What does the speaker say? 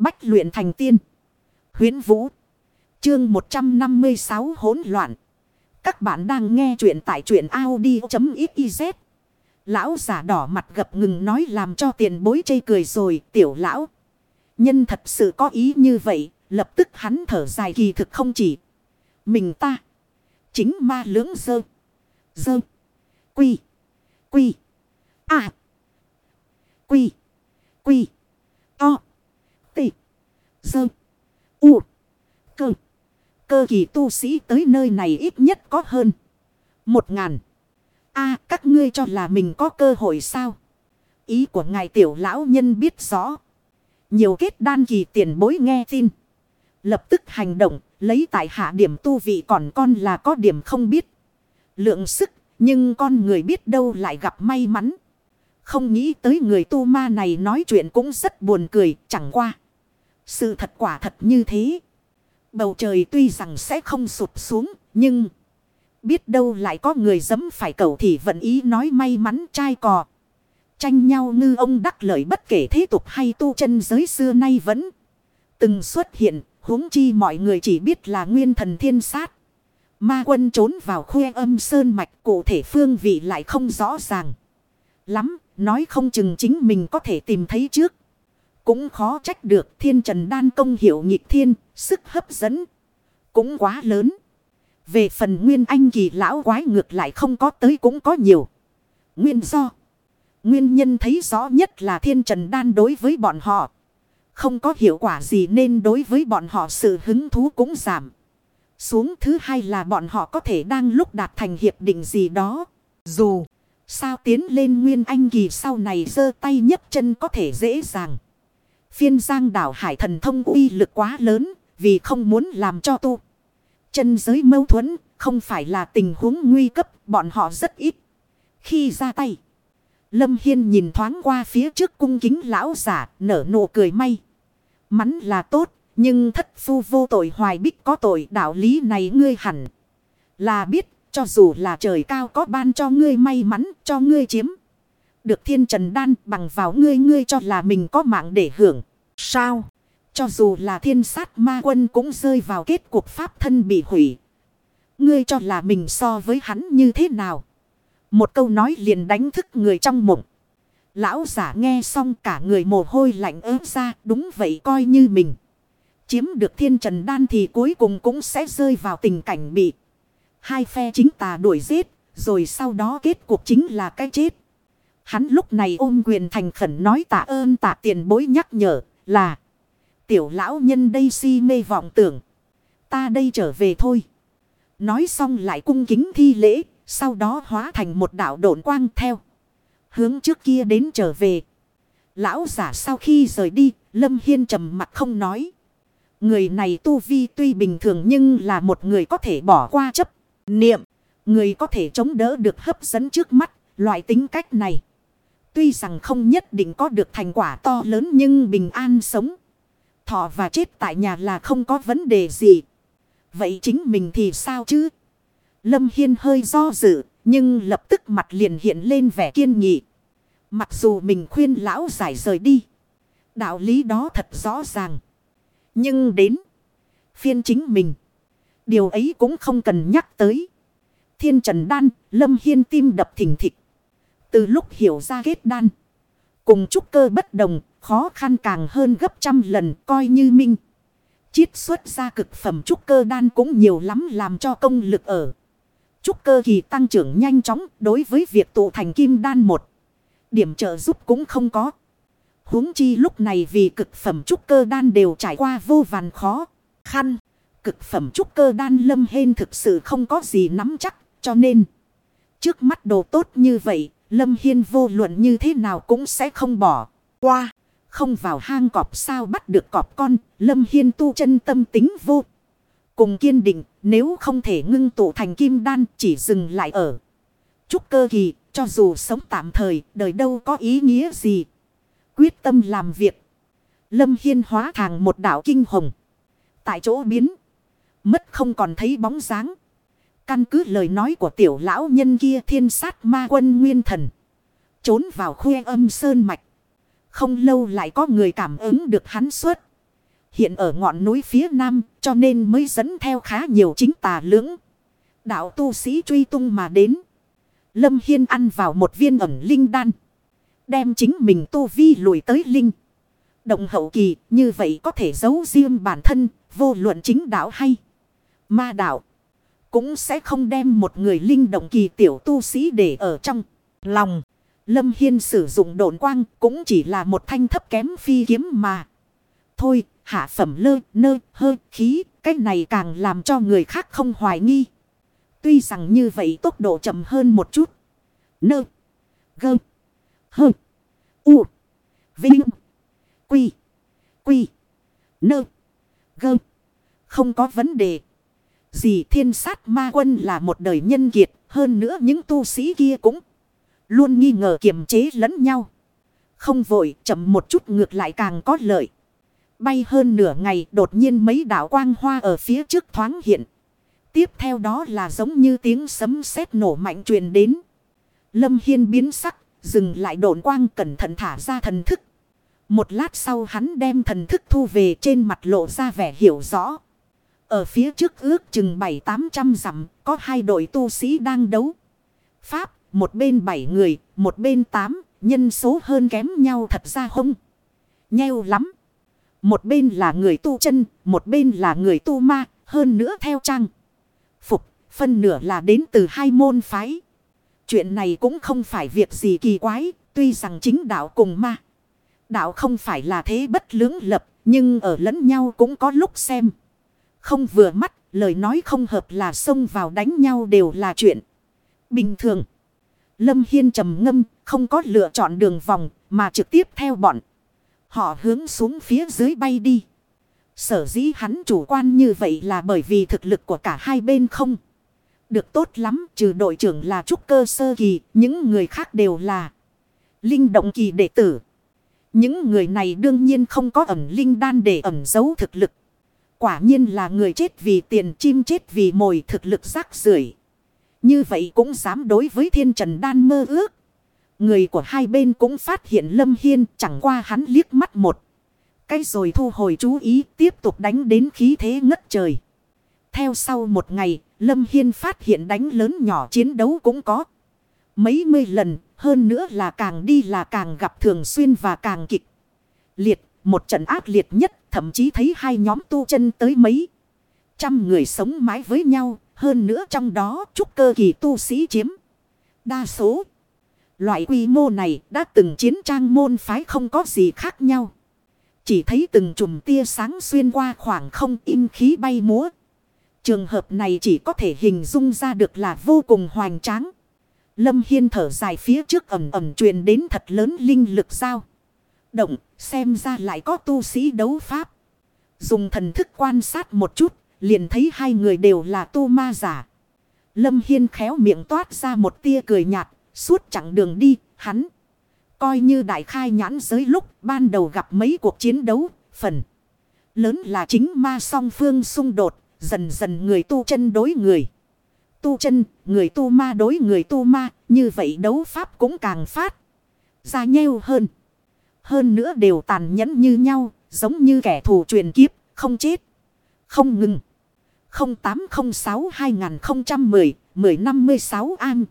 Bách luyện thành tiên. Huyến Vũ. Chương 156 hỗn loạn. Các bạn đang nghe truyện tại truyện Audi.xyz. Lão giả đỏ mặt gập ngừng nói làm cho tiền bối chây cười rồi, tiểu lão. Nhân thật sự có ý như vậy. Lập tức hắn thở dài kỳ thực không chỉ. Mình ta. Chính ma lưỡng dơ. Dơ. Quy. Quy. À. Quy. Quy. To. Sơ. U. Cơ. Cơ kỳ tu sĩ tới nơi này ít nhất có hơn. Một ngàn. a các ngươi cho là mình có cơ hội sao? Ý của ngài tiểu lão nhân biết rõ. Nhiều kết đan kỳ tiền bối nghe tin. Lập tức hành động, lấy tại hạ điểm tu vị còn con là có điểm không biết. Lượng sức, nhưng con người biết đâu lại gặp may mắn. Không nghĩ tới người tu ma này nói chuyện cũng rất buồn cười, chẳng qua. Sự thật quả thật như thế. Bầu trời tuy rằng sẽ không sụp xuống, nhưng... Biết đâu lại có người dấm phải cầu thì vận ý nói may mắn trai cò. Tranh nhau ngư ông đắc lợi bất kể thế tục hay tu chân giới xưa nay vẫn từng xuất hiện, huống chi mọi người chỉ biết là nguyên thần thiên sát. Ma quân trốn vào khuê âm sơn mạch cụ thể phương vị lại không rõ ràng. Lắm, nói không chừng chính mình có thể tìm thấy trước. Cũng khó trách được thiên trần đan công hiệu nhịp thiên, sức hấp dẫn. Cũng quá lớn. Về phần nguyên anh kỳ lão quái ngược lại không có tới cũng có nhiều. Nguyên do. Nguyên nhân thấy rõ nhất là thiên trần đan đối với bọn họ. Không có hiệu quả gì nên đối với bọn họ sự hứng thú cũng giảm. Xuống thứ hai là bọn họ có thể đang lúc đạt thành hiệp định gì đó. Dù sao tiến lên nguyên anh kỳ sau này giơ tay nhấc chân có thể dễ dàng. Phiên giang đảo hải thần thông uy lực quá lớn, vì không muốn làm cho tu. Chân giới mâu thuẫn, không phải là tình huống nguy cấp, bọn họ rất ít. Khi ra tay. Lâm Hiên nhìn thoáng qua phía trước cung kính lão giả, nở nụ cười may. Mắn là tốt, nhưng thất phu vô tội hoài bích có tội, đạo lý này ngươi hẳn. Là biết, cho dù là trời cao có ban cho ngươi may mắn, cho ngươi chiếm. Được thiên trần đan bằng vào ngươi ngươi cho là mình có mạng để hưởng. Sao? Cho dù là thiên sát ma quân cũng rơi vào kết cuộc pháp thân bị hủy. Ngươi cho là mình so với hắn như thế nào? Một câu nói liền đánh thức người trong mộng. Lão giả nghe xong cả người mồ hôi lạnh ớt ra đúng vậy coi như mình. Chiếm được thiên trần đan thì cuối cùng cũng sẽ rơi vào tình cảnh bị. Hai phe chính tà đuổi giết. Rồi sau đó kết cuộc chính là cái chết. Hắn lúc này ôm quyền thành khẩn nói tạ ơn tạ tiền bối nhắc nhở là. Tiểu lão nhân đây si mê vọng tưởng. Ta đây trở về thôi. Nói xong lại cung kính thi lễ. Sau đó hóa thành một đạo độn quang theo. Hướng trước kia đến trở về. Lão giả sau khi rời đi. Lâm Hiên trầm mặt không nói. Người này tu vi tuy bình thường nhưng là một người có thể bỏ qua chấp, niệm. Người có thể chống đỡ được hấp dẫn trước mắt, loại tính cách này. Tuy rằng không nhất định có được thành quả to lớn nhưng bình an sống. Thọ và chết tại nhà là không có vấn đề gì. Vậy chính mình thì sao chứ? Lâm Hiên hơi do dự, nhưng lập tức mặt liền hiện lên vẻ kiên nghị. Mặc dù mình khuyên lão giải rời đi. Đạo lý đó thật rõ ràng. Nhưng đến phiên chính mình. Điều ấy cũng không cần nhắc tới. Thiên Trần Đan, Lâm Hiên tim đập thình thịch. Từ lúc hiểu ra kết đan. Cùng trúc cơ bất đồng, khó khăn càng hơn gấp trăm lần coi như minh. Chiết xuất ra cực phẩm trúc cơ đan cũng nhiều lắm làm cho công lực ở. Trúc cơ kỳ tăng trưởng nhanh chóng đối với việc tụ thành kim đan một. Điểm trợ giúp cũng không có huống chi lúc này vì cực phẩm trúc cơ đan đều trải qua vô vàn khó khăn. Cực phẩm trúc cơ đan lâm hên thực sự không có gì nắm chắc, cho nên. Trước mắt đồ tốt như vậy, lâm hiên vô luận như thế nào cũng sẽ không bỏ qua. Không vào hang cọp sao bắt được cọp con, lâm hiên tu chân tâm tính vô. Cùng kiên định, nếu không thể ngưng tụ thành kim đan chỉ dừng lại ở. Trúc cơ kỳ, cho dù sống tạm thời, đời đâu có ý nghĩa gì quyết tâm làm việc. Lâm Hiên hóa thàng một đảo kinh hồng. Tại chỗ biến. Mất không còn thấy bóng dáng. Căn cứ lời nói của tiểu lão nhân kia, thiên sát ma quân nguyên thần. Trốn vào khuê âm sơn mạch. Không lâu lại có người cảm ứng được hắn xuất. hiện ở ngọn núi phía nam, cho nên mới dẫn theo khá nhiều chính tà lưỡng. Đạo tu sĩ truy tung mà đến. Lâm Hiên ăn vào một viên ẩm linh đan. Đem chính mình tu vi lùi tới linh. Động hậu kỳ, như vậy có thể giấu riêng bản thân, vô luận chính đạo hay ma đạo. Cũng sẽ không đem một người linh động kỳ tiểu tu sĩ để ở trong lòng. Lâm Hiên sử dụng độn quang cũng chỉ là một thanh thấp kém phi kiếm mà. Thôi, hạ phẩm lơ, nơ, hơ, khí, cách này càng làm cho người khác không hoài nghi. Tuy rằng như vậy tốc độ chậm hơn một chút. Nơ, gơ, hơ, u, vinh, quy, quy, nơ, gơ. Không có vấn đề. Gì thiên sát ma quân là một đời nhân kiệt. Hơn nữa những tu sĩ kia cũng luôn nghi ngờ kiềm chế lẫn nhau. Không vội chậm một chút ngược lại càng có lợi. Bay hơn nửa ngày đột nhiên mấy đảo quang hoa ở phía trước thoáng hiện. Tiếp theo đó là giống như tiếng sấm sét nổ mạnh truyền đến. Lâm Hiên biến sắc, dừng lại độn quang cẩn thận thả ra thần thức. Một lát sau hắn đem thần thức thu về trên mặt lộ ra vẻ hiểu rõ. Ở phía trước ước chừng bảy tám trăm dặm có hai đội tu sĩ đang đấu. Pháp, một bên bảy người, một bên tám, nhân số hơn kém nhau thật ra không. Nheo lắm. Một bên là người tu chân, một bên là người tu ma, hơn nữa theo trang. Phục, phân nửa là đến từ hai môn phái. Chuyện này cũng không phải việc gì kỳ quái, tuy rằng chính đạo cùng ma. Đạo không phải là thế bất lưỡng lập, nhưng ở lẫn nhau cũng có lúc xem. Không vừa mắt, lời nói không hợp là xông vào đánh nhau đều là chuyện bình thường. Lâm Hiên trầm ngâm, không có lựa chọn đường vòng, mà trực tiếp theo bọn. Họ hướng xuống phía dưới bay đi. Sở dĩ hắn chủ quan như vậy là bởi vì thực lực của cả hai bên không. Được tốt lắm, trừ đội trưởng là trúc cơ sơ kỳ, những người khác đều là linh động kỳ đệ tử. Những người này đương nhiên không có ẩm linh đan để ẩm giấu thực lực. Quả nhiên là người chết vì tiền chim chết vì mồi thực lực rác rưởi Như vậy cũng dám đối với thiên trần đan mơ ước. Người của hai bên cũng phát hiện Lâm Hiên chẳng qua hắn liếc mắt một. Cái rồi thu hồi chú ý tiếp tục đánh đến khí thế ngất trời. Theo sau một ngày, Lâm Hiên phát hiện đánh lớn nhỏ chiến đấu cũng có. Mấy mươi lần, hơn nữa là càng đi là càng gặp thường xuyên và càng kịch. Liệt, một trận ác liệt nhất, thậm chí thấy hai nhóm tu chân tới mấy. Trăm người sống mái với nhau, hơn nữa trong đó trúc cơ kỳ tu sĩ chiếm. Đa số, loại quy mô này đã từng chiến trang môn phái không có gì khác nhau. Chỉ thấy từng chùm tia sáng xuyên qua khoảng không im khí bay múa. Trường hợp này chỉ có thể hình dung ra được là vô cùng hoành tráng. Lâm Hiên thở dài phía trước ẩm ẩm truyền đến thật lớn linh lực sao. Động, xem ra lại có tu sĩ đấu pháp. Dùng thần thức quan sát một chút, liền thấy hai người đều là tu ma giả. Lâm Hiên khéo miệng toát ra một tia cười nhạt, suốt chặng đường đi, hắn. Coi như đại khai nhãn giới lúc ban đầu gặp mấy cuộc chiến đấu, phần lớn là chính ma song phương xung đột, dần dần người tu chân đối người. Tu chân, người tu ma đối người tu ma, như vậy đấu pháp cũng càng phát ra nheo hơn. Hơn nữa đều tàn nhẫn như nhau, giống như kẻ thù truyền kiếp, không chết, không ngừng. 0806 2010 1056 An